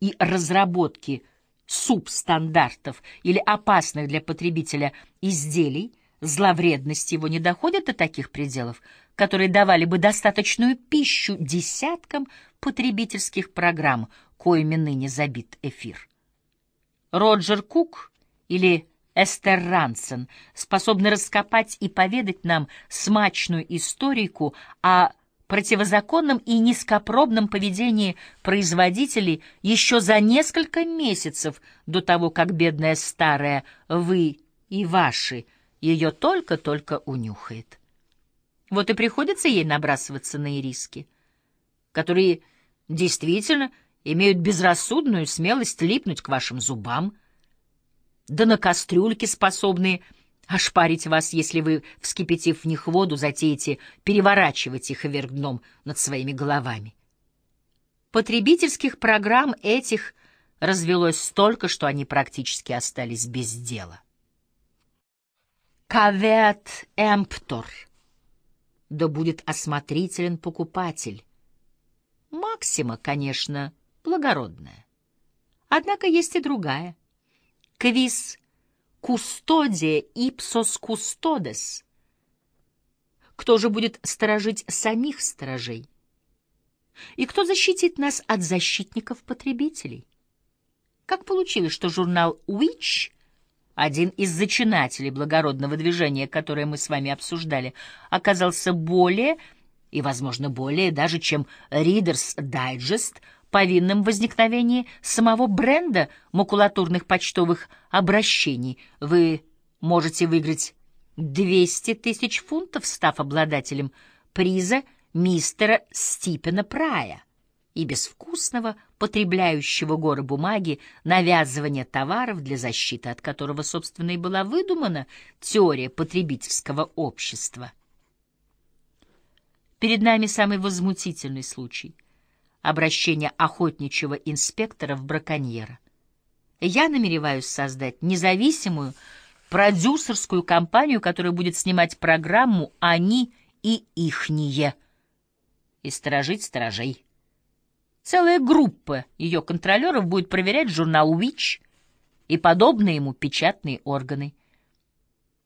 и разработки субстандартов или опасных для потребителя изделий, зловредность его не доходит до таких пределов, которые давали бы достаточную пищу десяткам потребительских программ, коими ныне забит эфир. Роджер Кук или Эстер Рансен способны раскопать и поведать нам смачную историку о противозаконном и низкопробном поведении производителей еще за несколько месяцев до того, как бедная старая «вы» и «ваши» ее только-только унюхает. Вот и приходится ей набрасываться на ириски, которые действительно имеют безрассудную смелость липнуть к вашим зубам, да на кастрюльки способные ошпарить вас, если вы, вскипятив в них воду, затеете переворачивать их вверх дном над своими головами. Потребительских программ этих развелось столько, что они практически остались без дела. Кавет эмптор. Да будет осмотрителен покупатель. Максима, конечно, благородная. Однако есть и другая. Квиз Кустодия ипсос кустодес. Кто же будет сторожить самих сторожей? И кто защитит нас от защитников потребителей? Как получилось, что журнал Witch, один из зачинателей благородного движения, которое мы с вами обсуждали, оказался более и, возможно, более даже, чем Reader's Digest — повинным в возникновении самого бренда макулатурных почтовых обращений. Вы можете выиграть 200 тысяч фунтов, став обладателем приза мистера Стипена Прая и безвкусного, потребляющего горы бумаги, навязывания товаров, для защиты от которого, собственно, и была выдумана теория потребительского общества. Перед нами самый возмутительный случай — обращение охотничьего инспектора в браконьера. Я намереваюсь создать независимую продюсерскую компанию, которая будет снимать программу «Они и ихние» и сторожить сторожей. Целая группа ее контролеров будет проверять журнал «Уич» и подобные ему печатные органы.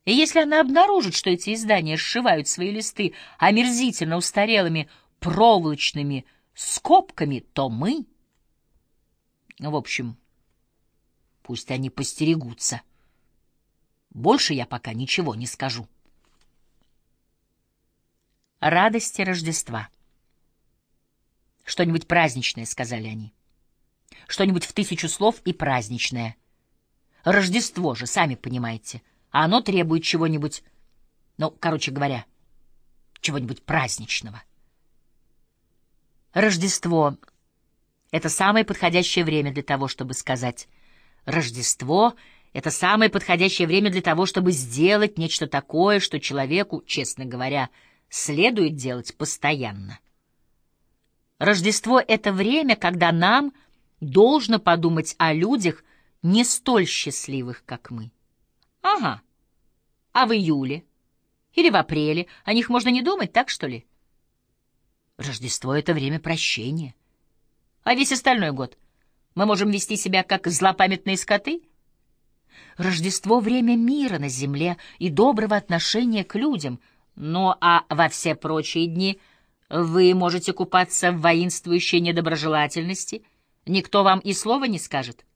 И если она обнаружит, что эти издания сшивают свои листы омерзительно устарелыми проволочными скобками, то мы... В общем, пусть они постерегутся. Больше я пока ничего не скажу. Радости Рождества. Что-нибудь праздничное, сказали они. Что-нибудь в тысячу слов и праздничное. Рождество же, сами понимаете. А оно требует чего-нибудь, ну, короче говоря, чего-нибудь праздничного. Рождество — это самое подходящее время для того, чтобы сказать «Рождество — это самое подходящее время для того, чтобы сделать нечто такое, что человеку, честно говоря, следует делать постоянно». Рождество — это время, когда нам должно подумать о людях, не столь счастливых, как мы. Ага. А в июле? Или в апреле? О них можно не думать, так что ли? Рождество — это время прощения. А весь остальной год мы можем вести себя как злопамятные скоты? Рождество — время мира на земле и доброго отношения к людям. Ну а во все прочие дни вы можете купаться в воинствующей недоброжелательности. Никто вам и слова не скажет.